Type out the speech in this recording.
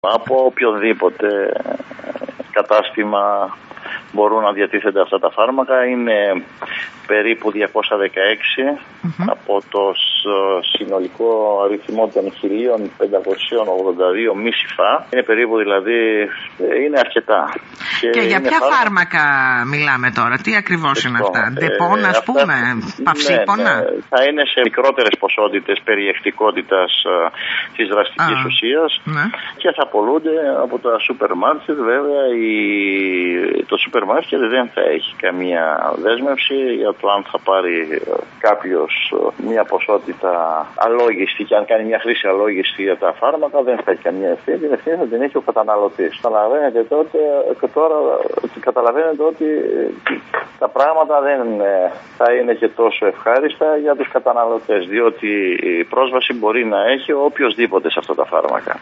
Από οποιοδήποτε κατάστημα μπορούν να διατίθενται αυτά τα φάρμακα. Είναι περίπου 216 από το συνολικό αριθμό των 1582 ΜΗΣΥΦΑ. Είναι περίπου δηλαδή, είναι αρκετά. Και, για ποια φάρμακα μιλάμε τώρα, τι ακριβώς είναι αυτά, ε, Depon ας πούμε, παυσίπονα; Ναι, ναι, θα είναι σε μικρότερες ποσότητες περιεκτικότητας ε, της δραστικής Α, ουσίας ναι. και θα πολλούνται από τα σούπερ μάρκετ βέβαια η, το σούπερ μάρκετ δεν θα έχει καμία δέσμευση για το αν θα πάρει ε, κάποιος μια ποσότητα αλόγιστη και αν κάνει μια χρήση αλόγιστη για τα φάρμακα δεν θα έχει καμία ευθύνη, την ευθύνη θα την έχει ο καταναλωτής. Καταλαβαίνετε τότε και τώρα καταλαβαίνετε ότι ε, τα πράγματα δεν ε, θα είναι και τόσο ευχάριστα για τους καταναλωτές διότι η πρόσβαση μπορεί να έχει οποιοδήποτε σε αυτά τα φάρμακα.